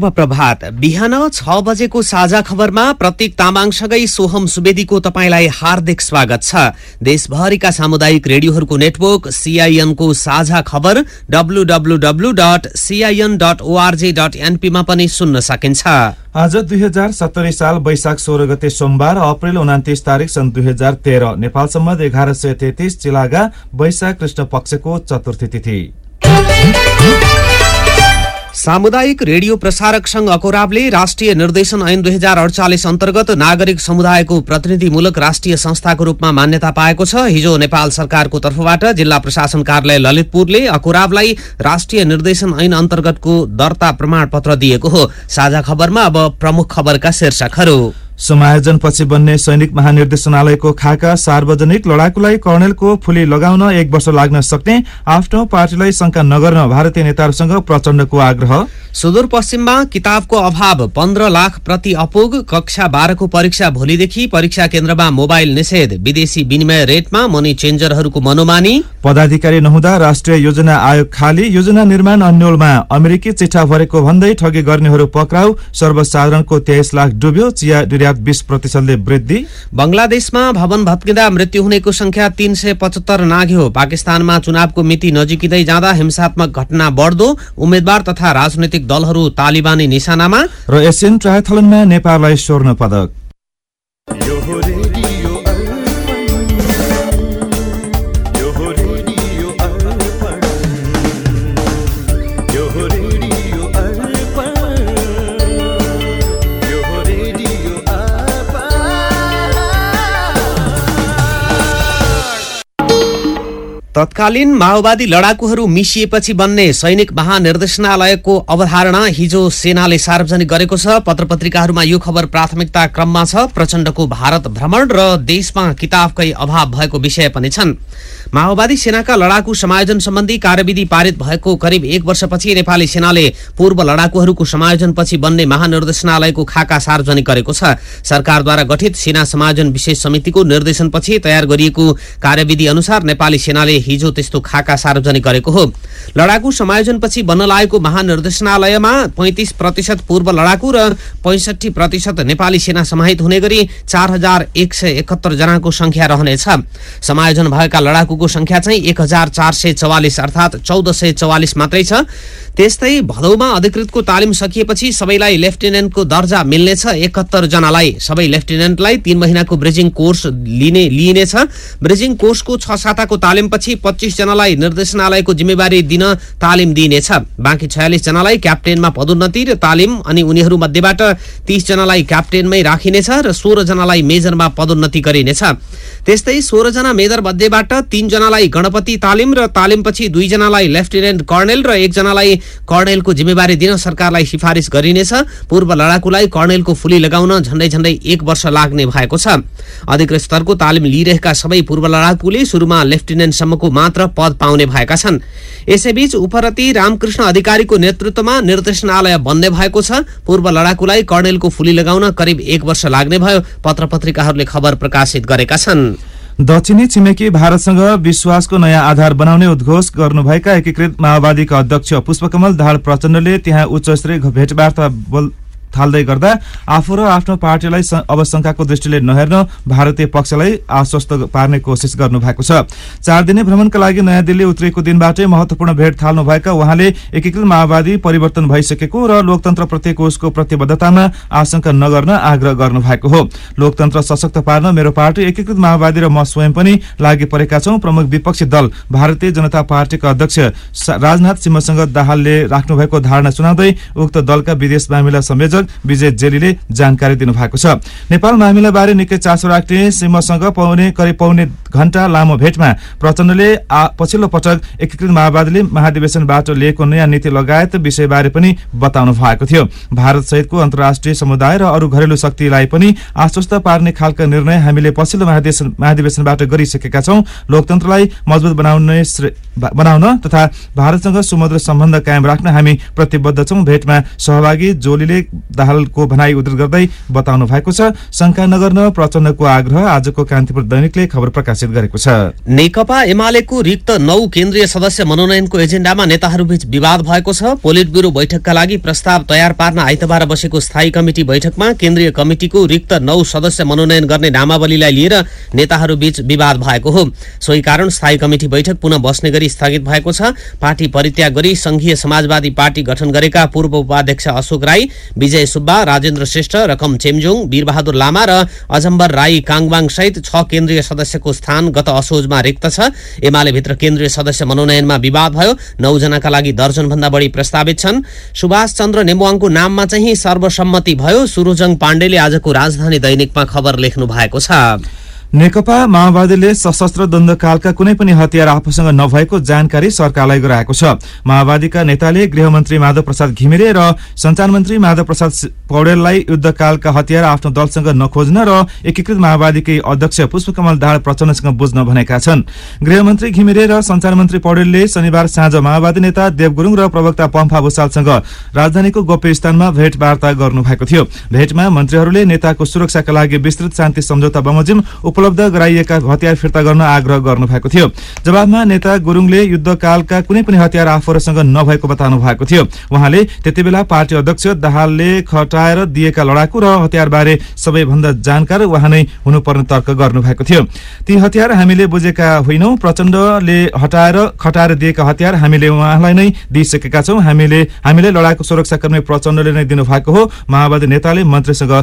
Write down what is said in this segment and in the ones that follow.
शुभ प्रभात। बिहान छ बजेको साझा खबरमा प्रतीक तामाङसँगै सोहम सुवेदीको तपाईँलाई हार्दिक स्वागत छ। देशभरिका सामुदायिक रेडियोहरूको नेटवर्क सीआईएनको साझा खबर W W W dot CIN dot org dot एनपीमा पनि सुन्न सकिन्छ। आज दुई हजार सत्तरी साल वैशाख सोह्र गते सोमबार अप्रेल उनातिस तारिक सन् दुई हजार तेह्र। नेपालसम्म एघार सय तेत्तिस चिलागा वैशाख कृष्ण पक्षको चतुर्थी तिथि। सामुदायिक रेडियो प्रसारक संघ अकोराबले राष्ट्रिय निर्देशन ऐन दुई हजार अडचालिस अन्तर्गत नागरिक समुदायको प्रतिनिधिमूलक राष्ट्रिय संस्थाको रूपमा मान्यता पाएको छ। हिजो नेपाल सरकारको तर्फबाट जिल्ला प्रशासन कार्यालय ललितपुरले अकोराबलाई राष्ट्रिय निर्देशन ऐन अन्तर्गतको दर्ता प्रमाण पत्र दिएको हो। साझा खबरमा अब प्रमुख खबरका शीर्षकहरू। समायोजनपछि बन्ने सैनिक महानिर्देशनालयको खाका सार्वजनिक लडाकुलाई कर्णेलको फुली लगाउन एक वर्ष लाग्न सक्ने आफ्नो पार्टीलाई शंका नगर्न भारतीय नेताहरूसँग प्रचण्डको आग्रह। सुदूरपश्चिममा किताबको अभाव पन्ध्र लाख प्रति अपुग कक्षा बाह्रको परीक्षा भोलिदेखि परीक्षा केन्द्रमा मोबाइल निषेध विदेशी विनिमय रेटमा मनी चेन्जरहरूको मनोमानी। पदाधिकारी नहुँदा राष्ट्रिय योजना आयोग खाली योजना निर्माण अन्यलमा अमेरिकी चिठा भरेको भन्दै ठगी गर्नेहरू पक्राउ सर्वसाधारणको तेइस लाख डुब्यो चिया निर्यात बीस प्रतिशतले वृद्धि। बंगलादेशमा भवन भत्किँदा मृत्यु हुनेको संख्या तीन सय पचहत्तर नाघ्यो पाकिस्तानमा चुनावको मिति नजिकिँदै जाँदा हिंसात्मक घटना बढ्दो। उम्मेद्वार तथा राजनैतिक राजनैतिक दलहरू तालिबानी निशानामा। र एसियन ट्रायथलनमा नेपाललाई स्वर्ण पदक तत्कालीन माओवादी लडाकुहरू मिसिएपछि बन्ने सैनिक महानिर्देशनालयको अवधारणा हिजो सेनाले सार्वजनिक गरेको छ। पत्र पत्रिकाहरूमा यो खबर प्राथमिकता क्रममा छ। प्रचण्डको भारत भ्रमण र देशमा किताबकै अभाव भएको विषय पनि छन्। माओवादी सेनाका लडाकु समायोजन सम्बन्धी कार्यविधि पारित भएको करिब एक वर्षपछि नेपाली सेनाले पूर्व लडाकुहरूको समायोजनपछि बन्ने महानिर्देशनालयको खाका सार्वजनिक गरेको छ। सरकारद्वारा गठित सेना समायोजन विशेष समितिको निर्देशनपछि तयार गरिएको कार्यविधि अनुसार नेपाली सेनाले हिजो त्यस्तो खाका सार्वजनिक गरेको हो। लडाकु समायोजनपछि बन्न लागेको महानिर्देशनालयमा पैंतिस प्रतिशत पूर्व लडाकु र पैंसठी प्रतिशत नेपाली सेना समाहित हुने गरी चार हजार एक सय एकहत्तर जनाको संख्या रहनेछ। समायोजन भएका लडाकुको संख्या चाहिँ एक हजार चार सय चौवालिस अर्थात चौध सय चौवालिस मात्रै छ। त्यस्तै भदौमा अधिकृतको तालिम सकिएपछि सबैलाई लेफ्टिनेन्टको दर्जा मिल्नेछ। एकहत्तर जनालाई सबै लेफ्टिनेन्टलाई तीन महिनाको ब्रिजिङ कोर्स लिने लिइनेछ। ब्रिजिङ कोर्सको छ साताको तालिमपछि पच्चिस जनालाई निर्देशनालयको जिम्मेवारी दिन तालिम दिइनेछ। बाँकी छयालिस जनालाई क्याप्टेनमा पदोन्नति र तालिम अनि उनीहरू मध्येबाट तीस जनालाई क्याप्टेनमै राखिनेछ र सोह्र जनालाई मेजरमा पदोन्नति गरिनेछ। त्यस्तै सोह्र जना मेजर मध्येबाट तीनजनालाई गणपति तालिम र तालिमपछि दुईजनालाई लेफ्टिनेन्ट कर्णेल र एकजनालाई कर्णेलको जिम्मेवारी दिन सरकारलाई सिफारिस गरिनेछ। पूर्व लडाकुलाई कर्णेलको फुली लगाउन झण्डै झण्डै एक वर्ष लाग्ने भएको छ। अधिकृत स्तरको तालिम लिइरहेका सबै पूर्व लडाकुले सुरुमा लेफ्टिनेन्टसम्मको मात्र पद पाउने भएका छन्। यसैबीच उपरती रामकृष्ण अधिकारीको नेतृत्वमा निर्देशनालय बन्ने भएको छ। पूर्व लडाकुलाई कर्णेलको फुली लगाउन करिब एक वर्ष लाग्ने भयो। पत्र पत्रिकाहरूले खबर प्रकाशित गरेका छन्। दक्षिणी छिमेकी भारतसँग विश्वासको नयाँ आधार बनाउने उद्घोष गर्नुभएका एकीकृत माओवादीका अध्यक्ष पुष्पकमल दाहाल प्रचण्डले त्यहाँ उच्च स्तरीय भेटवार्ता थाल्दै गर्दा आफू र आफ्नो पार्टीलाई अब शंकाको दृष्टिले नहेर्न भारतीय पक्षलाई आश्वस्त पार्ने कोसिस गर्नु भएको छ। चार दिने भ्रमणका लागि नयाँ दिल्ली उत्रिएको दिनबाटै महत्वपूर्ण भेट थाल्नु भएका उहाँले एकीकृत माओवादी परिवर्तन भइसकेको र लोकतन्त्र प्रतिको उसको प्रतिबद्धतामा आशंका नगर्न आग्रह गर्नु भएको हो। लोकतन्त्र सशक्त पार्न मेरो पार्टी एकीकृत माओवादी र म स्वयं पनि लागि परेका छौं प्रमुख विपक्षी दल भारतीय जनता पार्टीका अध्यक्ष राजनाथ सिंहसँग दाहालले राख्नु भएको धारणा सुनाउँदै उक्त दलका विदेश मामिला संयोजक विजय जेलीले जानकारी दिनुभएको छ। नेपाल मामिला बारे निकै चासो राख्ने सिंहसँग पाउने करिब पाउने घण्टा लामो भेटमा प्रचण्डले पछिल्लो पटक एकीकृत माओवादीले महाधिवेशनबाट लिएको नयाँ नीति लगायत विषयबारे पनि बताउनु भएको थियो। भारत सहितको अन्तर्राष्ट्रिय समुदाय र अरू घरेलु शक्तिलाई पनि आश्वस्त पार्ने खालका निर्णय हामीले पछिल्लो महाधिवेशनबाट गरिसकेका छौं। लोकतन्त्रलाई मजबुत बनाउने बनाउन तथा भारतसँग सुमधुर सम्बन्ध कायम राख्न हामी प्रतिबद्ध छौं। भेटमा सहभागी जोलीले दाहालको भनाई उद्धृत गर्दै बताउनु भएको छ। शंका नगर्न प्रचण्डको आग्रह आजको कान्तिपुर दैनिकले खबर प्रकाशित गरेको छ। नेकपा एमालेको रिक्त नौ केन्द्रीय सदस्य मनोनयनको एजेन्डामा नेताहरूबीच विवाद भएको छ। पोलिट ब्युरो बैठकका लागि प्रस्ताव तयार पार्न आइतबार बसेको स्थायी कमिटी बैठकमा केन्द्रीय कमिटिको रिक्त नौ सदस्य मनोनयन गर्ने नामावलीलाई लिएर नेताहरूबीच विवाद भएको हो। सोही कारण स्थायी कमिटी बैठक पुनः बस्ने गरी स्थगित भएको छ। पार्टी परित्याग गरी संघीय समाजवादी पार्टी गठन गरेका पूर्व उपाध्यक्ष अशोक राई विजय सुब्बा राजेन्द्र श्रेष्ठ रकम चेम्जोङ वीरबहादुर लामा र अजम्बर राई काङबाङ सहित छ केन्द्रीय सदस्यको स्थान गत असोजमा रिक्त छ। एमाले भित्र केन्द्रीय सदस्य मनोनयनमा विवाद भयो। नौजनाका लागि दर्जनभन्दा बढी प्रस्तावित छन्। सुभाष चन्द्र नेमुवाङको नाममा चाहिँ सर्वसम्मति भयो। सुरुजङ पाण्डेले आजको राजधानी दैनिकमा खबर लेख्नु भएको छ। नेकपा माओवादीले सशस्त्र द्वन्द्वकालका कुनै पनि हतियार आफूसँग नभएको जानकारी सरकारलाई गराएको छ। माओवादीका नेताले गृहमन्त्री माधव प्रसाद घिमिरे र संचार मन्त्री माधव प्रसाद पौडेललाई युद्धकालका हतियार आफ्नो दलसँग नखोज्न र एकीकृत माओवादीकै अध्यक्ष पुष्पकमल दाहाल प्रचण्डसँग बुझ्न भनेका छन्। गृहमन्त्री घिमिरे र संचार मन्त्री पौडेलले शनिबार साँझ माओवादी नेता देव गुरूङ र प्रवक्ता पम्फा भूषालसँग राजधानीको गोप्य स्थानमा भेटवार्ता गर्नुभएको थियो। भेटमा मन्त्रीहरूले नेताको सुरक्षाका लागि विस्तृत शान्ति सम्झौता बमोजिम उपलब्ध गराइएका हतियार फिर्ता गर्न आग्रह गर्नुभएको थियो। जवाबमा नेता गुरूङले युद्धकालका कुनै पनि हतियार आफूहरूसँग नभएको बताउनु भएको थियो। उहाँले त्यति बेला पार्टी अध्यक्ष दाहालले खटाएर दिएका लडाकु र हतियारबारे सबैभन्दा जानकार उहाँ नै हुनुपर्ने तर्क गर्नुभएको थियो। ती हतियार हामीले बुझेका होइनौ। प्रचण्डले हटाएर खटाएर दिएका हतियार हामीले उहाँलाई नै दिइसकेका छौं। हामीले हामीले लडाकु सुरक्षाकर्मी प्रचण्डले नै दिनुभएको हो। माओवादी नेताले मन्त्रीसँग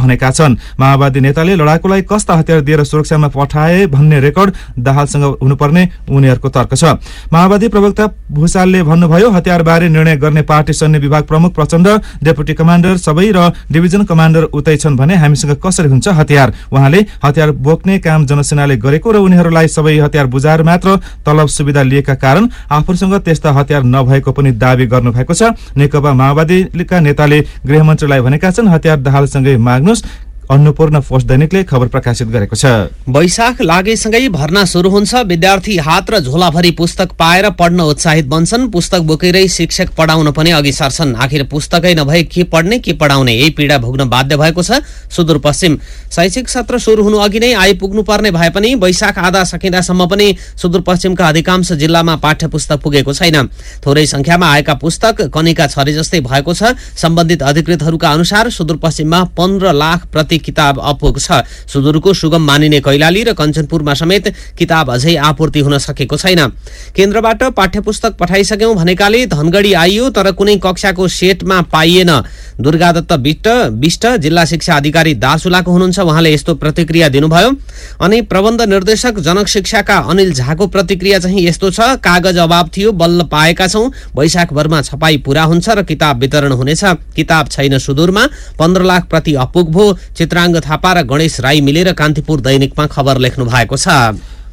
भनेका छन्। माओवादी नेताले लडाकुलाई कस्ता हतियार दिएर सुरक्षामा पठाए भन्ने रेकर्ड दाहालसँग हुनुपर्ने उनीहरूको तर्क छ। माओवादी प्रवक्ता भूषालले भन्नुभयो हतियारबारे निर्णय गर्ने पार्टी सैन्य विभाग प्रमुख प्रचण्ड डेपुटी कमाण्डर सबै र डिभिजन कमाण्डर उतै छन् भने हामीसँग कसरी हुन्छ हतियार? उहाँले हतियार बोक्ने काम जनसेनाले गरेको र उनीहरूलाई सबै हतियार बुझाएर मात्र तलब सुविधा लिएका कारण आफूसँग त्यस्ता हतियार नभएको पनि दावी गर्नुभएको छ। नेकपा माओवादीका नेताले गृहमन्त्रीलाई भनेका छन् हतियार दाहालसँगै माग्नुहोस्। अन्नपूर्ण पोस्ट दैनिकले खबर प्रकाशित गरेको छ। वैशाख लागेसँगै भर्ना सुरु हुन्छ। विद्यार्थी हात र झोलाभरि पुस्तक पाएर पढ्न उत्साहित बन्छन्। पुस्तक बोकेरै शिक्षक पढाउन पनि अघि सर्छन्। आखिर पुस्तकै नभए के पढ्ने के पढाउने यही पीडा भोग्न बाध्य भएको छ सुदूरपश्चिम। शैक्षिक सत्र सुरु हुनु अघि नै आइपुग्नु पर्ने भए पनि वैशाख आधा सकिँदासम्म पनि सुदूरपश्चिमका अधिकांश जिल्लामा पाठ्य पुस्तक पुगेको छैन। थोरै संख्यामा आएका पुस्तक कनिका छरे जस्तै भएको छ। सम्बन्धित अधिकृतहरूका अनुसार सुदूरपश्चिममा पन्ध्र लाख प्रति किताब अपुग छ। सुदूरको सुगम मानिने कैलाली र कञ्चनपुरमा समेत किताब अझै आपूर्ति हुन सकेको छैन। केन्द्रबाट पाठ्य पुस्तक पठाइसक्यौं भनेकाले धनगढी आइयो तर कुनै कक्षाको सेटमा पाइएन। दुर्गादत्त विष्ट विष्ट जिल्ला शिक्षा अधिकारी दार्चुलाको हुनुहुन्छ। उहाँले यस्तो प्रतिक्रिया दिनुभयो। अनि प्रबन्ध निर्देशक जनक शिक्षाका अनिल झाको प्रतिक्रिया चाहिँ यस्तो छ। कागज अभाव थियो बल्ल पाएका छौं। वैशाखभरमा छपाई पूरा हुन्छ र किताब वितरण हुनेछ। किताब छैन सुदूरमा। पन्ध्र लाख प्रति अपुग भो चित्राङ्ग थापा र गणेश राई मिलेर कान्तिपुर दैनिकमा खबर लेख्नु भएको छ।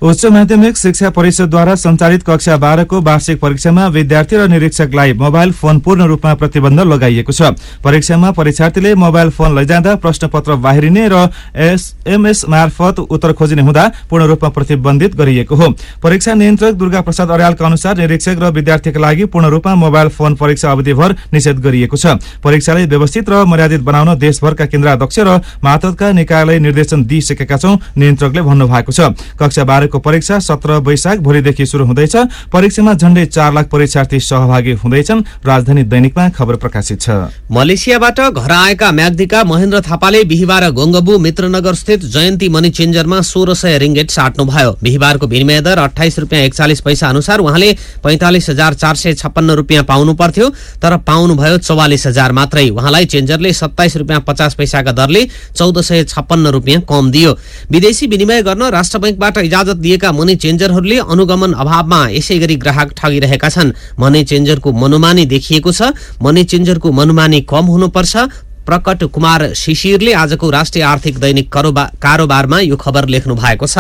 उच्च माध्यमिक शिक्षा परिषदद्वारा सञ्चालित कक्षा बाह्रको वार्षिक परीक्षामा विद्यार्थी र निरीक्षकलाई मोबाइल फोन पूर्ण रूपमा प्रतिबन्ध लगाइएको छ। परीक्षामा परीक्षार्थीले मोबाइल फोन लैजाँदा प्रश्नपत्र बाहिरिने र एसएमएस मार्फत उत्तर खोजिने हुँदा पूर्ण रूपमा प्रतिबन्धित गरिएको हो। परीक्षा नियन्त्रक दुर्गा प्रसाद अर्यालका अनुसार निरीक्षक र विद्यार्थीका लागि पूर्ण रूपमा मोबाइल फोन परीक्षा अवधिभर निषेध गरिएको छ। परीक्षालाई व्यवस्थित र मर्यादित बनाउन देशभरका केन्द्राध्यक्ष र मातहतका निकायलाई निर्देशन दिइसकेका छौं नियन्त्रकले भन्नुभएको छ। कक्षा बाह्रको परीक्षा सत्र वैशाख भोलिदेखि शुरू हुँदैछ। परीक्षामा झण्डै चार लाख परीक्षार्थी सहभागी हुँदैछन्। राजधानी दैनिकमा खबर प्रकाशित छ। मलेसियाबाट घर आएका म्याग्दीका महेन्द्र थापाले बिहिबार गोङ्गबु मित्रनगर स्थित जयन्ती मनी चेन्जरमा सोह्र सय रिङ्गेट साट्नुभयो बिहिबारको विनिमय दर अठाइस रुपियाँ एकचालिस पैसा अनुसार उहाँले पैंतालिस हजार चार सय छप्पन्न रुपियाँ पाउनु पर्थ्यो तर पाउनुभयो चौवालिस हजार मात्रै। उहाँलाई चेन्जरले सत्ताइस रुपियाँ पचास पैसाका दरले चौध सय छप्पन्न रुपियाँ कम दियो। विदेशी विनिमय गर्न राष्ट्र बैङ्कबाट इजाजत दिएका मनी चेन्जरहरूले अनुगमन अभावमा यसै गरी ग्राहक ठगिरहेका छन्। मनी चेन्जरको मनोमानी देखिएको छ। मनी चेन्जरको मनोमानी कम हुनुपर्छ। प्रकट कुमार शिशिरले आजको राष्ट्रिय आर्थिक दैनिक कारोबारमा यो खबर लेख्नु भएको छ।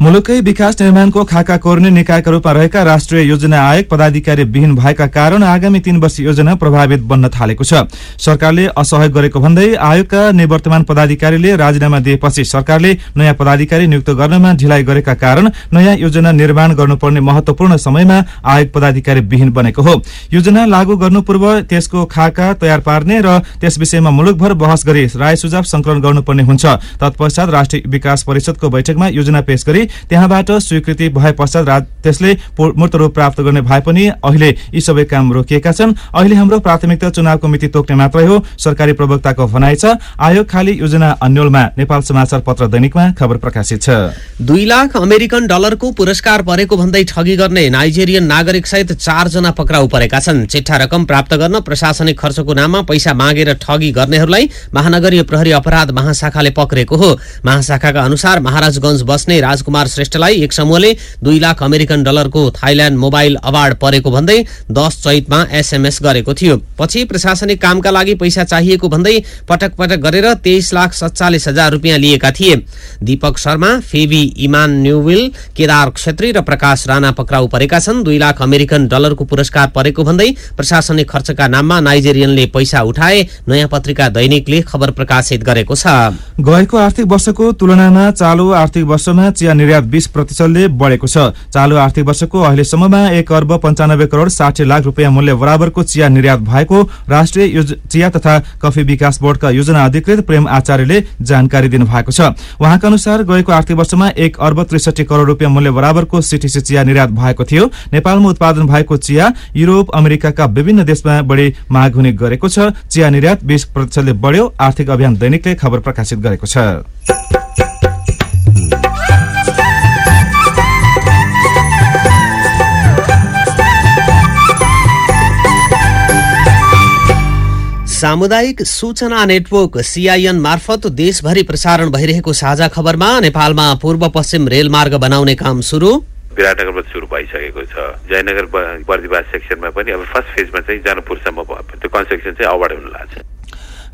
मुलुकै विकास निर्माणको खाका कोर्ने निकायका रूपमा रहेका राष्ट्रिय योजना आयोग पदाधिकारी विहीन भएका कारण आगामी तीन वर्ष योजना प्रभावित बन्न थालेको छ। सरकारले असहयोग गरेको भन्दै आयोगका निवर्तमान पदाधिकारीले राजीनामा दिएपछि सरकारले नयाँ पदाधिकारी नियुक्त गर्नमा ढिलाइ गरेका कारण नयाँ योजना निर्माण गर्नुपर्ने महत्वपूर्ण समयमा आयोग पदाधिकारी विहीन बनेको हो। योजना लागू गर्नु पूर्व त्यसको खाका तयार पार्ने र त्यस विषयमा मुलुकभर बहस गरी राय सुझाव संकलन गर्नुपर्ने हुन्छ। तत्पश्चात राष्ट्रिय विकास परिषदको बैठकमा योजना पेश गरी त्यहाँबाट स्वीकृति भए पश्चात त्यसले मूर्त रूप प्राप्त गर्ने भए पनि अहिले यी सबै काम रोकिएका छन्। अहिले हाम्रो प्राथमिकता चुनावको मिति तोक्ने मात्रै हो। सरकारी प्रवक्ताको भनाइ छ आयोग खाली योजना अन्यलमा नेपाल समाचार पत्र दैनिकमा खबर प्रकाशित छ। दुई लाख अमेरिकन डलरको पुरस्कार परेको भन्दै ठगी गर्ने नाइजेरियन नागरिक सहित चारजना पक्राउ परेका छन्। चिठा रकम प्राप्त गर्न प्रशासनिक खर्चको नाममा पैसा मागेर ठगी गर्नेहरूलाई महानगरीय प्रहरी अपराध महाशाखाले पक्रेको हो। महाशाखाका अनुसार महाराजगंज बस्ने राजकुमार कुमार श्रेष्ठलाई एक समूहले दुई लाख अमेरिकन डलरको थाइल्याण्ड मोबाइल अवार्ड परेको भन्दै दस चैतमा एसएमएस गरेको थियो। पछि प्रशासनिक कामका लागि पैसा चाहिएको भन्दै पटक पटक गरेर तेइस लाख सत्तालिस हजार रुपियाँ लिएका थिए। दीपक शर्मा फेबी इमान न्युविल केदार छेत्री र प्रकाश राणा पक्राउ परेका छन्। दुई लाख अमेरिकन डलरको पुरस्कार परेको भन्दै प्रशासनिक खर्चका नाममा नाइजेरियनले पैसा उठाए नयाँ पत्रिका दैनिकले खबर प्रकाशित गरेको छ। गएको आर्थिक वर्षको तुलनामा चालु आर्थिक वर्षमा चिया निर्यात बीस प्रतिशतले बढेको छ। चालु आर्थिक वर्षको अहिलेसम्ममा एक अर्ब पञ्चानब्बे करोड़ साठी लाख रुपियाँ मूल्य बराबरको चिया निर्यात भएको राष्ट्रिय चिया तथा कफी विकास बोर्डका योजना अधिकृत प्रेम आचार्यले जानकारी दिनुभएको छ। उहाँका अनुसार गएको आर्थिक वर्षमा एक अर्ब त्रिसठी करोड़ रुपियाँ मूल्य बराबरको सिटिसी चिया निर्यात भएको थियो। नेपालमा उत्पादन भएको चिया युरोप अमेरिकाका विभिन्न देशमा बढी माग हुने गरेको छ। चिया निर्यात बीस प्रतिशतले बढ्यो। आर्थिक अभियान दैनिकले खबर प्रकाशित गरेको छ। सामुदायिक सूचना नेटवर्क सिआइएन मार्फत देशभरि प्रसारण भइरहेको साझा खबरमा नेपालमा पूर्व पश्चिम रेलमार्ग बनाउने काम सुरु। विराटनगरमा सुरु भइसकेको छ। जयनगर बर्दिवास सेक्सनमा पनि अब फर्स्ट फेजमा चाहिँ जानपुरसम्म त्यो कन्स्ट्रक्सन चाहिँ अगाडि हुन लाग्छ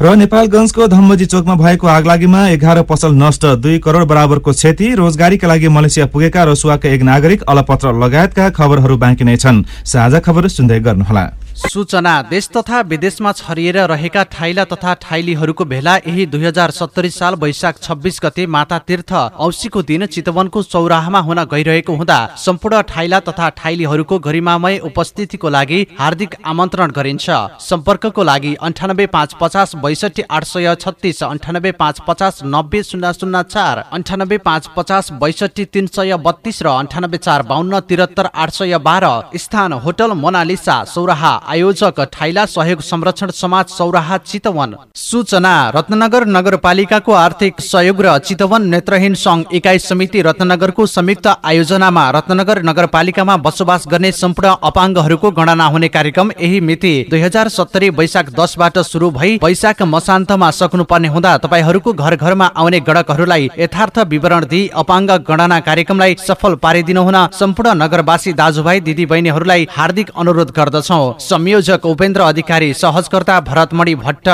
र नेपालगंजको धम्मजी चोकमा भएको आगलागीमा एघार पसल नष्ट दुई करोड़ बराबरको क्षति रोजगारीका लागि मलेसिया पुगेका रसुवाका एक नागरिक अलपत्र लगायतका खबरहरू बाँकी नै छन्। साझा खबर सुन्दै गर्नुहोला। सूचना देश तथा विदेशमा छरिएर रहेका ठाइला तथा ठाइलीहरूको भेला यही दुई हजार सत्तरी साल वैशाख छब्बिस गते माता तीर्थ औसीको दिन चितवनको चौराहमा हुन गइरहेको हुँदा सम्पूर्ण ठाइला तथा ठाइलीहरूको गरिमामय उपस्थितिको लागि हार्दिक आमन्त्रण गरिन्छ। सम्पर्कको लागि अन्ठानब्बे पाँच पचास बैसठी आठ सय छत्तिस अन्ठानब्बे पाँच पचास नब्बे शून्य शून्य चार अन्ठानब्बे पाँच पचास बैसठी तिन सय बत्तीस र अन्ठानब्बे चार बाहन्न त्रिहत्तर आठ सय बाह्र स्थान होटल मोनालिसा सौराहा आयोजक ठाइला सहयोग संरक्षण समाज सौराहा चितवन सूचना रत्नगर नगरपालिकाको आर्थिक सहयोग र चितवन नेत्रहीन संघ इकाइ समिति रत्नगरको संयुक्त आयोजनामा रत्नगर नगरपालिकामा बसोबास गर्ने सम्पूर्ण अपाङ्गहरूको गणना हुने कार्यक्रम यही मिति दुई हजार सत्तरी वैशाख दसबाट सुरु भई वैशाख मसान्तमा सक्नुपर्ने हुँदा तपाईँहरूको घर घरमा आउने गणकहरूलाई यथार्थ विवरण दिई अपाङ्ग गणना कार्यक्रमलाई सफल पारिदिनु हुन सम्पूर्ण नगरवासी दाजुभाइ दिदी बहिनीहरूलाई हार्दिक अनुरोध गर्दछौ। संयोजक उपेन्द्र अधिकारी सहजकर्ता भरतमणि भट्ट।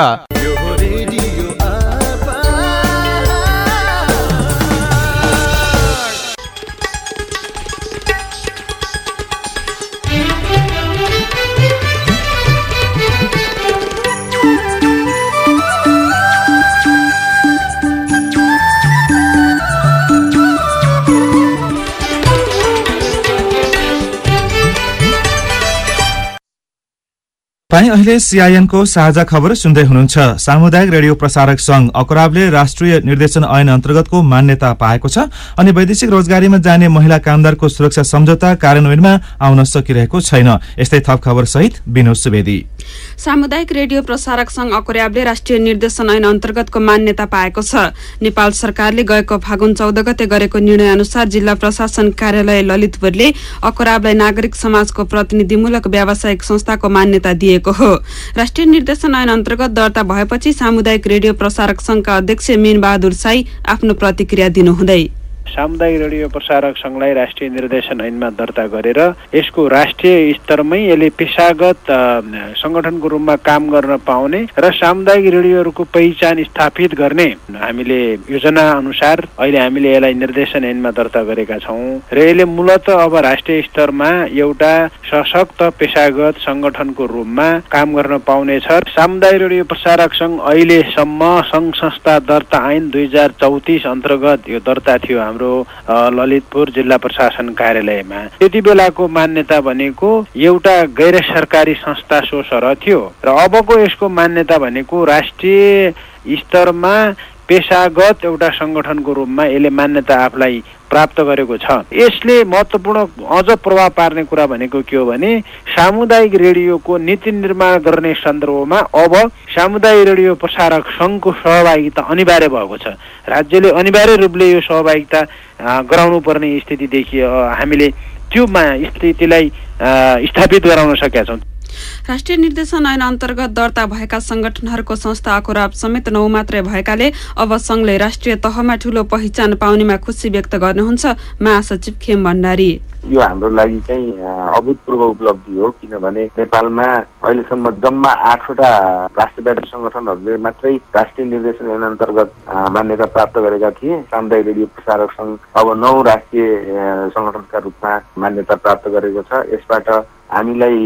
तपाईँ अहिले सीआईएनको साझा खबर सुन्दै हुनुहुन्छ। सामुदायिक रेडियो प्रसारक संघ अकराबले राष्ट्रिय निर्देशन ऐन अन्तर्गतको मान्यता पाएको छ अनि वैदेशिक रोजगारीमा जाने महिला कामदारको सुरक्षा सम्झौता कार्यान्वयनमा आउन सकिरहेको छैन। यस्तै थप खबर सहित विनोद सुवेदी। सामुदायिक रेडियो प्रसारक संघ अकोर्याबले राष्ट्रिय निर्देशन ऐन अन्तर्गतको मान्यता पाएको छ। नेपाल सरकारले गएको फागुन चौध गते गरेको निर्णय अनुसार जिल्ला प्रशासन कार्यालय ललितपुरले अकोराबलाई नागरिक समाजको प्रतिनिधिमूलक व्यावसायिक संस्थाको मान्यता दिएको हो। राष्ट्रिय निर्देशन ऐन अन्तर्गत दर्ता भएपछि सामुदायिक रेडियो प्रसारक संघका अध्यक्ष मीन बहादुर साई आफ्नो प्रतिक्रिया दिनुहुँदै सामुदायिक रेडियो प्रसारक सङ्घलाई राष्ट्रिय निर्देशन ऐनमा दर्ता गरेर यसको राष्ट्रिय स्तरमै यसले पेसागत सङ्गठनको रूपमा काम गर्न पाउने र सामुदायिक रेडियोहरूको पहिचान स्थापित गर्ने हामीले योजना अनुसार अहिले हामीले यसलाई निर्देशन ऐनमा दर्ता गरेका छौँ र यसले मूलत अब राष्ट्रिय स्तरमा एउटा सशक्त पेसागत सङ्गठनको रूपमा काम गर्न पाउनेछ। सामुदायिक रेडियो प्रसारक सङ्घ अहिलेसम्म सङ्घ संस्था दर्ता ऐन दुई हजार चौतिस अन्तर्गत यो दर्ता थियो हाम्रो अ, ललितपुर जिल्ला प्रशासन कार्यालयमा। त्यति बेलाको मान्यता भनेको एउटा गैर सरकारी संस्था सो सरह थियो। र अबको यसको मान्यता भनेको राष्ट्रिय स्तरमा पेसागत एउटा सङ्गठनको रूपमा यसले मान्यता आफूलाई प्राप्त गरेको छ। यसले महत्त्वपूर्ण अझ प्रभाव पार्ने कुरा भनेको के हो भने सामुदायिक रेडियोको नीति निर्माण गर्ने सन्दर्भमा अब सामुदायिक रेडियो प्रसारक सङ्घको सहभागिता अनिवार्य भएको छ। राज्यले अनिवार्य रूपले यो सहभागिता अ, गराउनु पर्ने स्थितिदेखि अ, हामीले त्यो मा- स्थितिलाई स्थापित गराउन सकेका छौँ। राष्ट्रिय निर्देशन ऐन अन्तर्गत दर्ता भएका संगठनहरूको संस्था अकुराब समेत नौ मात्रै भएकाले अब संघले राष्ट्रिय तहमा ठूलो पहिचान पाउनेमा खुसी व्यक्त गर्नुहुन्छ महासचिव खेम भण्डारी। यो हाम्रो लागि चाहिँ अभूतपूर्व उपलब्धि हो किनभने नेपालमा अहिलेसम्म जम्मा आठवटा राष्ट्रव्यापी सङ्गठनहरूले मात्रै राष्ट्रिय निर्देशन ऐन अन्तर्गत मान्यता प्राप्त गरेका थिए। सामुदायिक रेडियो प्रसारक सङ्घ अब नौ राष्ट्रिय सङ्गठनका रूपमा मान्यता प्राप्त गरेको छ। यसबाट हामीलाई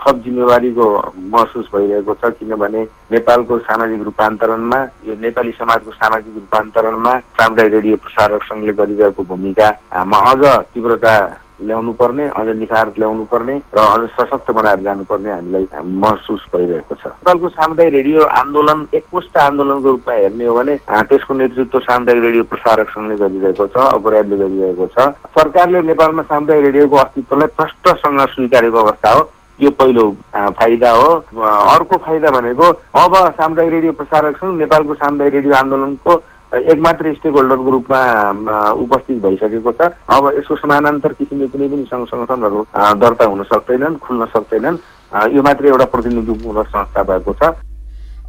थप जिम्मेवारीको महसुस भइरहेको छ किनभने नेपालको सामाजिक रूपान्तरणमा यो नेपाली समाजको सामाजिक रूपान्तरणमा सामुदायिक रेडियो प्रसारक सङ्घले गरिरहेको भूमिकामा अझ तीव्रता ल्याउनु पर्ने अझ निखार ल्याउनु पर्ने र अझ सशक्त बनाएर जानुपर्ने हामीलाई महसुस भइरहेको छ। नेपालको सामुदायिक रेडियो आन्दोलन एकमुष्ट आन्दोलनको रूपमा हेर्ने हो भने त्यसको नेतृत्व सामुदायिक रेडियो प्रसारक सङ्घले गरिरहेको छ अपराधले गरिरहेको छ। सरकारले नेपालमा सामुदायिक रेडियोको अस्तित्वलाई प्रष्टसँग स्वीकारेको अवस्था हो। यो पहिलो फाइदा हो। अर्को फाइदा भनेको अब सामुदायिक रेडियो प्रसारक सङ्घ नेपालको सामुदायिक रेडियो आन्दोलनको एक मात्र स्टेक होल्डरको रूपमा उपस्थित भइसकेको छ। अब यसको समानान्तर किसिमले कुनै पनि सङ्घ सङ्गठनहरू दर्ता हुन सक्दैनन् खुल्न सक्दैनन्। यो मात्रै एउटा प्रतिनिधित्वपूर्ण संस्था भएको छ।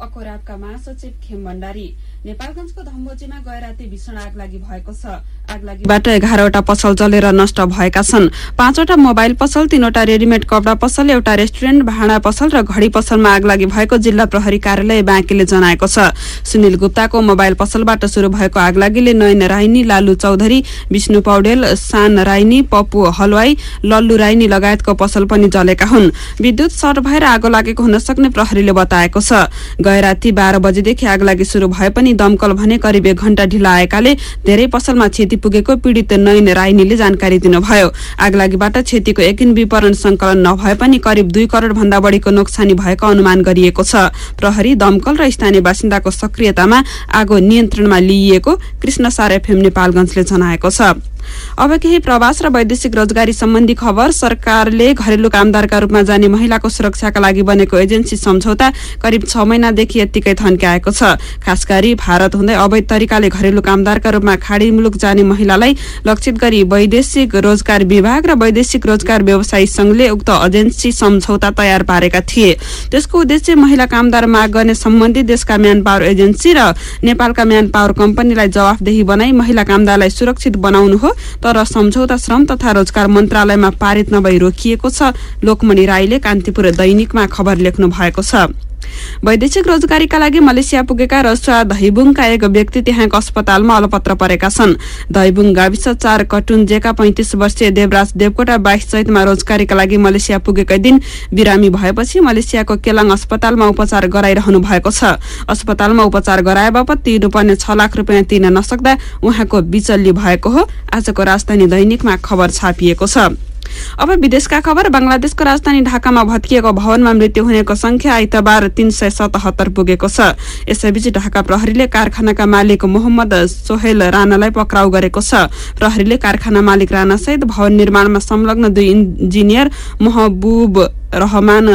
अकोराबका महासचिव खेम भण्डारी नेपालगञ्जको धम्बोजीमा गए राति भीषण आग लागि भएको छ। आग लागिबाट एघारवटा पसल जलेर नष्ट भएका छन्। पाँचवटा मोबाइल पसल तीनवटा रेडिमेड कपडा पसल एउटा रेस्टुरेन्ट भाँडा पसल र घडी पसलमा आग लागि भएको जिल्ला प्रहरी कार्यालय बाँकीले जनाएको छ। सुनिल गुप्ताको मोबाइल पसलबाट शुरू भएको आग लागिले नयन राइनी लालु चौधरी विष्णु पौडेल सान राइनी पप्पु हलवाई लल्लु राइनी लगायतको पसल पनि जलेका हुन्। विद्युत सर्ट भएर आगो लागेको हुन सक्ने प्रहरीले बताएको छ। गए राति बाह्र बजेदेखि आग लागि शुरू भए पनि दमकल भने करिब एक घण्टा ढिला आएकाले धेरै पसलमा क्षति पुगेको पीड़ित नयन राइनीले जानकारी दिनुभयो। आगलागीबाट क्षतिको यकिन विवरण संकलन नभए पनि करिब दुई करोड़ भन्दा बढ़ीको नोक्सानी भएको अनुमान गरिएको छ। प्रहरी दमकल र स्थानीय बासिन्दाको सक्रियतामा आगो नियन्त्रणमा लिइएको कृष्ण सार एफएम नेपालगंजले जनाएको छ। अब केही प्रवास र वैदेशिक रोजगारी सम्बन्धी खबर सरकारले घरेलु कामदारका रूपमा जाने महिलाको सुरक्षाका लागि बनेको एजेन्सी सम्झौता करिब छ महिनादेखि यत्तिकै थन्क्याएको छ। खास भारत हुँदै अवैध तरिकाले घरेलु कामदारका रूपमा खाडी मुलुक जाने महिलालाई लक्षित गरी वैदेशिक रोजगार विभाग र वैदेशिक रोजगार व्यवसायी संघले उक्त एजेन्सी सम्झौता तयार पारेका थिए। त्यसको उद्देश्य महिला कामदार माग गर्ने सम्बन्धित देशका म्यान पावर एजेन्सी र नेपालका म्यान पावर कम्पनीलाई जवाफदेही बनाई महिला कामदारलाई सुरक्षित बनाउनु हो तर सम्झौता श्रम तथा रोजगार मन्त्रालयमा पारित नभई रोकिएको छ। लोकमणि राईले कान्तिपुर दैनिकमा खबर लेख्नु भएको छ। वैदेशिक रोजगारीका लागि मलेसिया पुगेका रसुवा दहिबुङका एक व्यक्ति त्यहाँको अस्पतालमा अलपत्र परेका छन्। दहिबुङ गाविस चार कटुन्जेका पैंतिस वर्षीय देवराज देवकोटा बाइस चैतमा रोजगारीका लागि मलेसिया पुगेकै दिन बिरामी भएपछि मलेसियाको केलाङ अस्पतालमा उपचार गराइरहनु भएको छ। अस्पतालमा उपचार गराए बापत तिर्नुपर्ने छ लाख रुपियाँ तिर्न नसक्दा उहाँको बिचल्ली भएको हो। आजको राजधानी दैनिकमा खबर छापिएको छ। अब विदेशका खबर बंगलादेशको राजधानी ढाकामा भत्किएको भवनमा मृत्यु हुनेको संख्या आइतबार तीन सय सतहत्तर पुगेको छ। यसैबीच ढाका प्रहरीले कारखानाका मालिक मोहम्मद सोहेल राणालाई पक्राउ गरेको छ। प्रहरीले कारखाना मालिक राणा सहित भवन निर्माणमा संलग्न दुई इन्जिनियर महबुब रहमान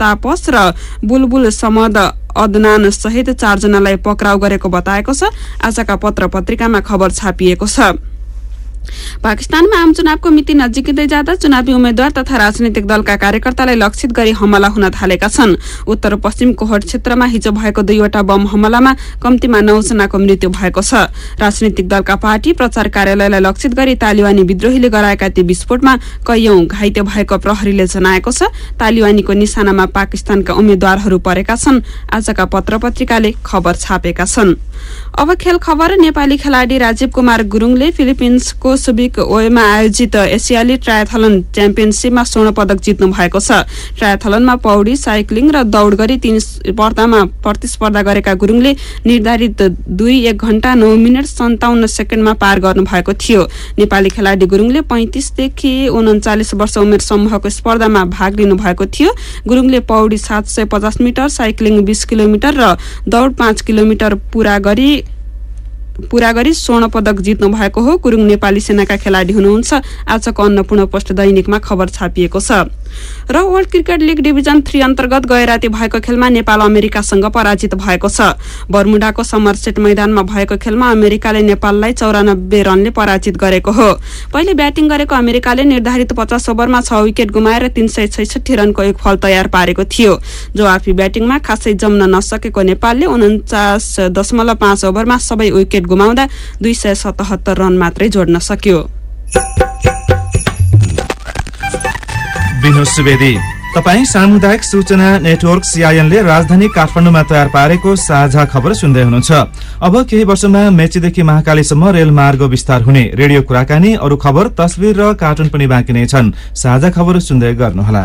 तापस र बुलबुल समद अदनान सहित चारजनालाई पक्राउ गरेको बताएको छ। आजका पत्र पत्रिकामा खबर छापिएको छ। पाकिस्तानमा आम चुनावको मिति नजिकै जाँदा चुनावी उम्मेद्वार तथा राजनैतिक दलका कार्यकर्तालाई लक्षित गरी हमला हुन थालेका छन्। उत्तर पश्चिम कोहट क्षेत्रमा हिजो भएको दुईवटा बम हमलामा कम्तीमा नौजनाको मृत्यु भएको छ। राजनैतिक दलका पार्टी प्रचार कार्यालयलाई लक्षित गरी तालिबानी विद्रोहीले गराएका ती विस्फोटमा कैयौं घाइते भएको प्रहरीले जनाएको छ। तालिबानीको निशानामा पाकिस्तानका उम्मेद्वारहरू परेका छन्। आजका पत्र पत्रिकाले खबर छापेका छन्। अब खेल खबर नेपाली खेलाडी राजीव कुमार गुरूङले फिलिपिन्सको सुबिक ओएमा आयोजित एसियाली ट्रायथलन च्याम्पियनसिपमा स्वर्ण पदक जित्नु भएको छ। ट्रायथलनमा पौडी साइक्लिङ र दौड गरी तीन स्पर्धामा प्रतिस्पर्धा गरेका गुरूङले निर्धारित दुई एक घण्टा नौ मिनट सन्ताउन्न सेकेन्डमा पार गर्नु भएको थियो। नेपाली खेलाडी गुरूङले पैंतिसदेखि उन्चालिस वर्ष उमेर समूहको स्पर्धामा भाग लिनु भएको थियो। गुरूङले पौडी सात सय पचास मिटर साइक्लिङ बिस किलोमिटर र दौड पाँच किलोमिटर पूरा गरी पूरा गरी स्वर्ण पदक जित्नु भएको हो। गुरुङ नेपाली सेनाका खेलाडी हुनुहुन्छ। आजको अन्नपूर्ण पोस्ट दैनिकमा खबर छापिएको छ। र world cricket league division three अन्तर्गत गए राति भएको खेलमा नेपाल अमेरिकासँग पराजित भएको छ। बर्मुडाको समरसेट मैदानमा भएको खेलमा अमेरिकाले नेपाललाई चौरानब्बे रनले पराजित गरेको हो। पहिले ब्याटिङ गरेको अमेरिकाले निर्धारित पचास ओभरमा छ विकेट गुमाएर तीन सय छैसठी रनको एक फल तयार पारेको थियो। जवाफी ब्याटिङमा खासै जम्न नसकेको नेपालले उन्चास दशमलव पाँच ओभरमा सबै विकेट गुमाउँदा दुई सय सतहत्तर रन मात्रै जोड्न सक्यो। विनोद सुवेदी। तपाईँ सामुदायिक सूचना नेटवर्क सिआइएनले राजधानी काठमाडौँमा तयार पारेको साझा खबर सुन्दै हुनुहुन्छ। अब केही वर्षमा मेचीदेखि महाकालीसम्म रेल मार्ग विस्तार हुने रेडियो कुराकानी अरू खबर तस्विर र कार्टुन पनि बाँकी नै छन्। साझा खबर सुन्दै गर्नुहोला।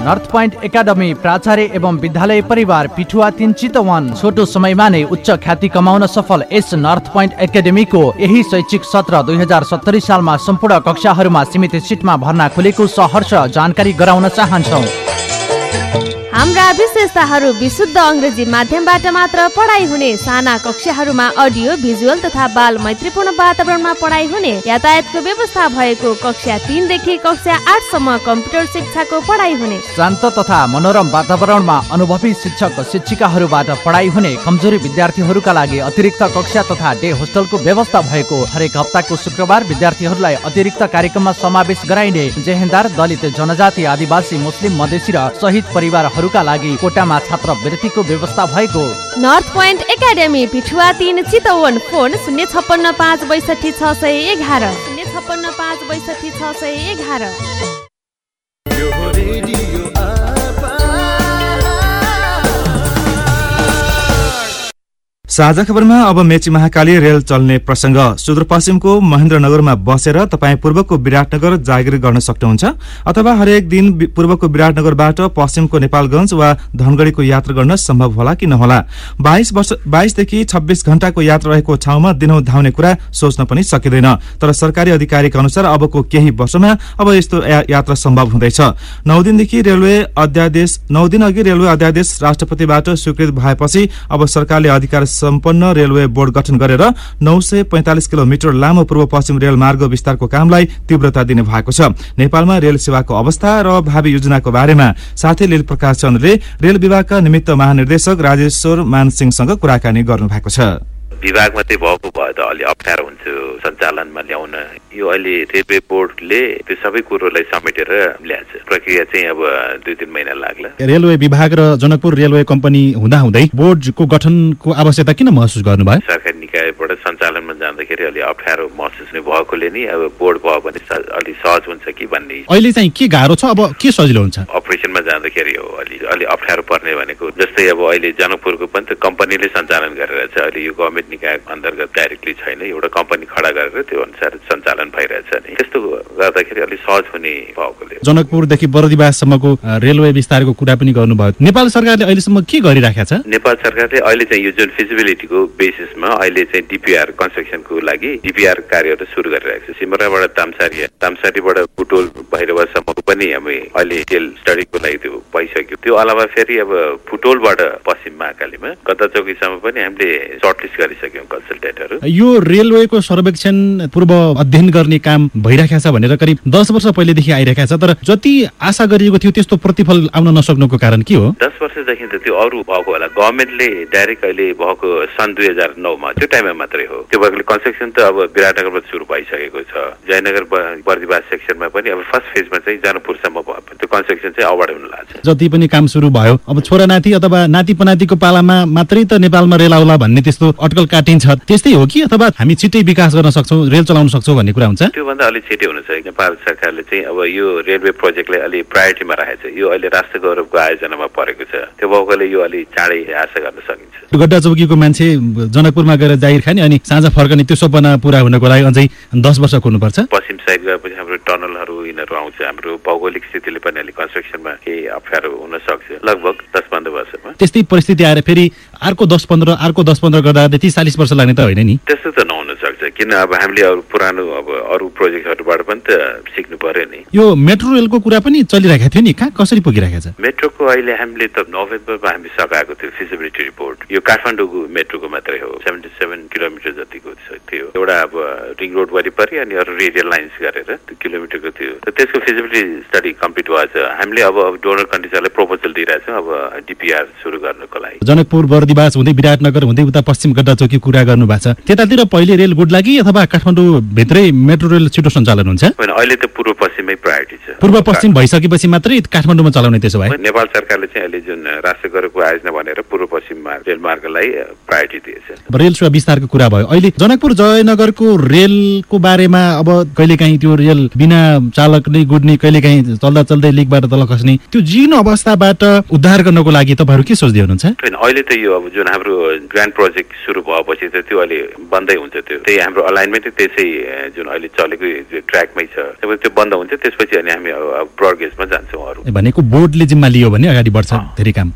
नर्थ पोइन्ट एकाडमी प्राचार्य एवं विद्यालय परिवार पिठुवा तिन चितवन छोटो समयमा नै उच्च ख्याति कमाउन सफल यस नर्थ पोइन्ट एकाडेमीको यही शैक्षिक सत्र दुई हजार सत्तरी सालमा सम्पूर्ण कक्षाहरूमा सीमित सिटमा भर्ना खुलेको सहर्ष जानकारी गराउन चाहन्छौ। हाम्रा विशेषताहरू विशुद्ध अङ्ग्रेजी माध्यमबाट मात्र पढाइ हुने साना कक्षाहरूमा अडियो भिजुअल तथा बाल मैत्रीपूर्ण वातावरणमा पढाइ हुने यातायातको व्यवस्था भएको कक्षा तिनदेखि कक्षा आठसम्म कम्प्युटर शिक्षाको पढाइ हुने। शान्त तथा मनोरम वातावरणमा अनुभवी शिक्षक शिक्षिकाहरूबाट पढाइ हुने कमजोरी विद्यार्थीहरूका लागि अतिरिक्त कक्षा तथा डे होस्टलको व्यवस्था भएको हरेक हप्ताको शुक्रबार विद्यार्थीहरूलाई अतिरिक्त कार्यक्रममा समावेश गराइने जेहेन्दार दलित जनजाति आदिवासी मुस्लिम मधेसी र शहीद परिवारहरूका लागि कोटामा छात्रवृत्तिको व्यवस्था भएको। नर्थ पोइन्ट एकाडेमी पिठुवा तिन चितवन फोन शून्य छप्पन्न पाँच बैसठी छ सय एघार। शून्य छप्पन्न पाँच बैसठी छ सय एघार। साझा खबरमा अब मेची महाकाली रेल चल्ने प्रसंग। सुदूरपश्चिमको महेन्द्रनगरमा बसेर तपाईँ पूर्वको विराटनगर जागिर गर्न सक्नुहुन्छ अथवा हरेक दिन पूर्वको विराटनगरबाट पश्चिमको नेपालगंज वा धनगढ़ीको यात्रा गर्न सम्भव होला कि नहोला? बाइसदेखि छब्बीस घण्टाको यात्रा रहेको ठाउँमा दिनौं धाउने कुरा सोच्न पनि सकिँदैन। तर सरकारी अधिकारीका अनुसार अबको केही वर्षमा अब यस्तो यात्रा सम्भव हुँदैछ। नौ दिनदेखि रेलवे अध्यादेश नौ दिन अघि रेलवे अध्यादेश राष्ट्रपतिबाट स्वीकृत भएपछि अब सरकारले अधिकार सम्पन्न रेलवे बोर्ड गठन गरेर नौ सय पैंतालिस किलोमिटर लामो पूर्व पश्चिम रेल मार्ग विस्तारको कामलाई तीव्रता दिने भएको छ। नेपालमा रेल सेवाको अवस्था र भावी योजनाको बारेमा साथै लील प्रकाश चन्द्रले रेल विभागका निमित्त महानिर्देशक राजेश्वर मानसिंहसँग कुराकानी गर्नु भएको छ। विभाग मात्रै भएको भए त अलि अप्ठ्यारो हुन्थ्यो सञ्चालनमा ल्याउन। यो अहिले रेलवे बोर्डले त्यो सबै कुरोलाई समेटेर ल्याएको प्रक्रिया चाहिँ अब दुई तिन महिना लाग्ला। रेलवे विभाग र जनकपुर रेलवे कम्पनी हुँदाहुँदै बोर्डको गठनको आवश्यकता किन महसुस गर्नुभयो? सरकारी निकायबाट सञ्चालनमा जाँदाखेरि अलि अप्ठ्यारो महसुस हुने भएकोले नि अब बोर्ड भयो भने अलि सहज हुन्छ कि भन्ने। अहिले चाहिँ के गाह्रो छ? अब के सजिलो हुन्छ? अपरेसनमा जाँदाखेरि हो अलि अलि अप्ठ्यारो पर्ने भनेको जस्तै अब अहिले जनकपुरको पनि त कम्पनीले सञ्चालन गरेर छ अहिले यो गभर्मेन्ट निकाय अन्तर्गत डाइरेक्टली छैन एउटा कम्पनी खडा गरेर त्यो अनुसार सञ्चालन भइरहेछ नि। त्यस्तो गर्दाखेरि अलि सहज हुने भएकोले जनकपुरदेखि बरदिवाससम्मको रेलवे विस्तारको कुरा पनि गर्नुभयो। नेपाल सरकारले अहिलेसम्म के गरिराखेको छ? नेपाल सरकारले अहिले चाहिँ यो जुन फिजिबिलिटीको बेसिसमा अहिले चाहिँ डिपिआर कन्स्ट्रक्सनको लागि डिपिआर कार्यहरू सुरु गरिरहेको छ। सिमराबाट तामसारी तामसारीबाट बुटोल भैरवासम्मको पनि हामी अहिले स्टडी त्यो भइसक्यो। त्यो अलावा फेरि अब फुटोलबाट पश्चिम महाकालीमा गद्दा चौकीसम्म पनि हामीले सर्टलिस्ट गरिसक्यौँ कन्सल्टेन्टहरू यो रेलवेको सर्वेक्षण पूर्व अध्ययन गर्ने काम भइरहेको छ भनेर करिब दस वर्ष पहिलेदेखि आइरहेको छ तर जति आशा गरिएको थियो त्यस्तो प्रतिफल आउन नसक्नुको कारण के हो? दस वर्षदेखि त त्यो अरू भएको होला। गभर्मेन्टले डाइरेक्ट अहिले भएको सन् दुई हजार नौमा त्यो टाइममा मात्रै हो। त्यो भएकोले कन्स्ट्रक्सन त अब विराटनगरबाट सुरु भइसकेको छ। जयनगर बर्दिवास सेक्सनमा पनि अब फर्स्ट फेजमा चाहिँ जनकपुरसम्म भयो त्यो कन्स्ट्रक्सन चाहिँ अगाडि हुन लाग्छ जति पनि काम सुरु भयो अब छोरा नाति अथवा नाति पनातिको पालामा मात्रै त नेपालमा रेल आउला भन्ने त्यस्तो अटकल काटिन्छ। त्यस्तै हो कि अथवा हामी छिट्टै विकास गर्न सक्छौँ रेल चलाउन सक्छौँ भन्ने कुरा हुन्छ? त्योभन्दा अलिक छिटै हुनु नेपाल सरकारले चाहिँ अब यो रेलवे प्रोजेक्टलाई अलि प्रायोरिटीमा राखेको छ। यो अहिले राष्ट्र गौरवको आयोजनामा परेको छ। त्यो भएकोले यो अलि चाँडै आशा गर्न सकिन्छ। गड्डा चौकीको मान्छे जनकपुरमा गएर जाहिर खाने अनि साँझ फर्कने त्यो सपना पुरा हुनको लागि अझै दस वर्ष कुर्नुपर्छ पश्चिम साइड गएपछि हाम्रो टनलहरू यिनीहरू आउँछ। हाम्रो भौगोलिक स्थितिले पनि अलिक कन्स्ट्रक्सनमा केही अप्ठ्यारो हुन सक्छ लगभग दस पन्ध्र वर्षमा। त्यस्तै परिस्थिति आएर फेरि अर्को दस पन्ध्र अर्को दस पन्ध्र गर्दा त्यति चालिस वर्ष लाग्ने त होइन नि? त्यस्तो त नहुन। सक्छ। किन अब हामीले अरू पुरानो अब अरू प्रोजेक्टहरूबाट पनि त सिक्नु पर्यो नि। यो मेट्रो रेलको कुरा पनि चलिरहेको थियो नि कहाँ कसरी पुगिरहेको छ? मेट्रोको अहिले हामीले त नोभेम्बरमा हामी सघाएको थियो फिजिबिलिटी रिपोर्ट। यो काठमाडौँको मेट्रोको मात्रै हो सेभेन्टी सेभेन किलोमिटर जतिको थियो। एउटा अब रिङ रोड वरिपरि अनि अरू रेडियल लाइन्स गरेर त्यो किलोमिटरको थियो त्यसको फिजिबिलिटी स्टडी कम्प्लिट भएको छ। हामीले अब डोनर कन्ट्रिजहरूलाई प्रपोजल दिइरहेछौँ अब डिपिआर सुरु गर्नको लागि। जनकपुर बर्दिवास हुँदै विराटनगर हुँदै उता पश्चिम गड्डा चौकी कुरा गर्नु भएको छ। त्यतातिर पहिले रेल गुड लागि अथवा काठमाडौँ भित्रै मेट्रो रेल छिटो सञ्चालन हुन्छ? होइन अहिले त पूर्व पश्चिममै प्रायोरिटी छ। पूर्व पश्चिम भइसकेपछि मात्रै काठमाडौँमा चलाउने त्यसो भए? नेपाल सरकारले चाहिँ अहिले जुन राष्ट्र गौरवको आयोजना भनेर पूर्व पश्चिममा रेलमार्गलाई प्रायोरिटी दिएछ। रेल सेवा विस्तारको कुरा भयो। अहिले जनकपुर जयनगरको रेलको बारेमा अब कहिलेकाहीँ त्यो रेल बिना चालक नै गुड्ने कहिलेकाहीँ चल्दा चल्दै लिकबाट तल खस्ने त्यो जीर्ण अवस्थाबाट उद्धार गर्नको लागि तपाईँहरू के सोच्दै हुनुहुन्छ? होइन अहिले त यो अब जुन हाम्रो ग्रान्ड प्रोजेक्ट सुरु भएपछि त त्यो अहिले बन्दै हुन्छ त्यो। त्यही हाम्रो अलाइनमेन्ट त्यसै जुन अहिले चलेको ट्र्याकमै छ। त्यो बन्द हुन्छ त्यसपछि अनि हामी अब प्रोग्रेसमा जान्छौँ अरू। भनेको बोर्डले जिम्मा लियो भने अगाडि बढ्छ धेरै काम।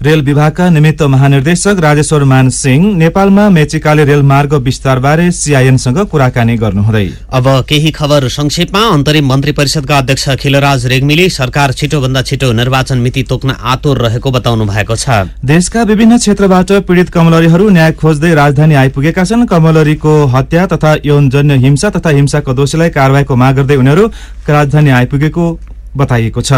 रेल विभागका निमित्त महानिर्देशक राजेश्वर मान सिंह नेपालमा मेचिकाले रेल मार्ग विस्तारबारे सीआईएनसँग कुराकानी गर्नुहुँदै। अब केही खबर संक्षेपमा अन्तरिम मन्त्री परिषदका अध्यक्ष खिलराज रेग्मीले सरकार छिटोभन्दा छिटो निर्वाचन मिति तोक्न आतुर रहेको बताउनु भएको छ। देशका विभिन्न क्षेत्रबाट पीड़ित कमलरीहरू न्याय खोज्दै राजधानी आइपुगेका छन्। कमलरीको हत्या तथा यौनजन्य हिंसा तथा हिंसाको दोषीलाई कारवाहीको माग गर्दै उनीहरू राजधानी आइपुगेको बताइएको छ।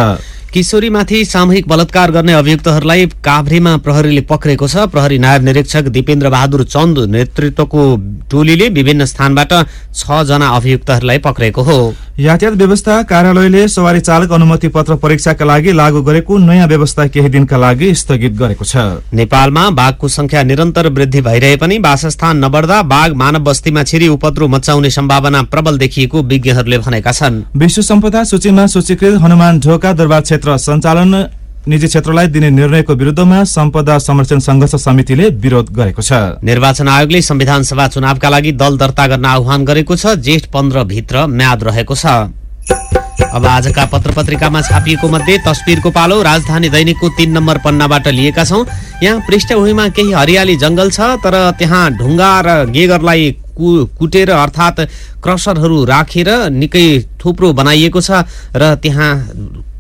किशोरीमाथि सामूहिक बलात्कार गर्ने अभियुक्तहरूलाई काभ्रेमा प्रहरीले पक्रेको छ। प्रहरी नायब निरीक्षक दिपेन्द्र बहादुर चन्द नेतृत्वको टोलीले विभिन्न स्थानबाट छ जना अभियुक्तहरूलाई पक्रेको हो। यातायात व्यवस्था कार्यालयले सवारी चालक अनुमति पत्र परीक्षाका लागि लागू गरेको नयाँ व्यवस्था केही दिनका लागि स्थगित गरेको छ। नेपालमा बाघको संख्या निरन्तर वृद्धि भइरहे पनि वासस्थान नबढ्दा बाघ मानव बस्तीमा छिरी उपद्रो मचाउने सम्भावना प्रबल देखिएको विज्ञहरूले भनेका छन्। विश्व सम्पदा सूचीमा सूचीकृत हनुमान ढोका दरबार क्षेत्र सञ्चालन निजी क्षेत्रलाई दिने निर्णयको विरुद्धमा सम्पदा संरक्षण संघर्ष समितिले विरोध गरेको छ। निर्वाचन आयोगले संविधान सभा चुनावका लागि दल दर्ता गर्न आह्वान गरेको छ। जेठ पन्ध्र भित्र म्याद रहेको छ। अब आजका पत्र पत्रिकामा छापिएको मध्ये तस्बिरको पालो राजधानी दैनिकको तीन नम्बर पन्नाबाट लिएका छौं। यहाँ पृष्ठभूमिमा केही हरियाली जंगल छ तर त्यहाँ ढुङ्गा र गेगरलाई कु- कुटेर अर्थात् क्रसरहरू राखेर निकै थुप्रो बनाइएको छ र त्यहाँ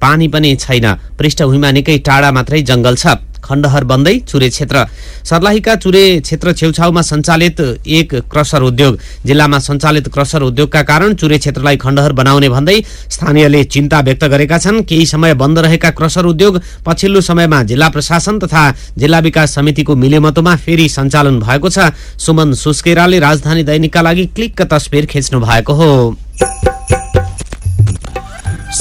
पानी पनि छैन। पृष्ठभूमिमा निकै टाढा मात्रै जंगल छ। खण्डहर बन्दै चुरे क्षेत्र। सर्लाहीका चुरे क्षेत्र छेउछाउमा सञ्चालित एक क्रसर उद्योग। जिल्लामा सञ्चालित क्रसर उद्योगका कारण चुरे क्षेत्रलाई खण्डहर बनाउने भन्दै स्थानीयले चिन्ता व्यक्त गरेका छन्। केही समय बन्द रहेका क्रसर उद्योग पछिल्लो समयमा जिल्ला प्रशासन तथा जिल्ला विकास समितिको मिलेमतोमा फेरि सञ्चालन भएको छ। सुमन सुस्केराले राजधानी दैनिकका लागि क्लिक्क तस्बिर खिच्नु भएको हो।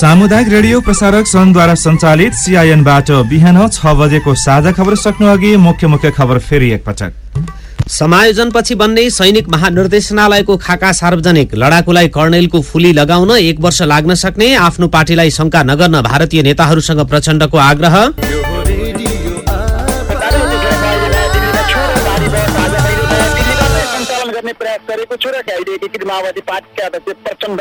सामुदायिक रेडियो प्रसारक संघद्वारा सञ्चालित सीआईएनबाट बिहान छ बजेको साझा खबर सक्नु अघि मुख्य मुख्य खबर फेरि एकपटक। समायोजनपछि बन्ने सैनिक महानिर्देशनालयको खाका सार्वजनिक लडाकुलाई कर्णेलको फुली लगाउन एक वर्ष लाग्न सक्ने आफ्नो पार्टीलाई शंका नगर्न भारतीय नेताहरूसँग प्रचण्डको आग्रह। प्रयास गरेको छु र एकीकृत माओवादी पार्टीका अध्यक्ष प्रचण्ड